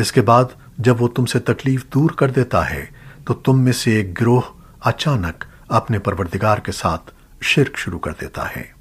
اس کے بعد جب وہ تم سے تکلیف دور کر دیتا ہے، تو تم میں سے ایک گروہ اچانک اپنے پروردگار کے ساتھ شرک شروع کر دیتا ہے۔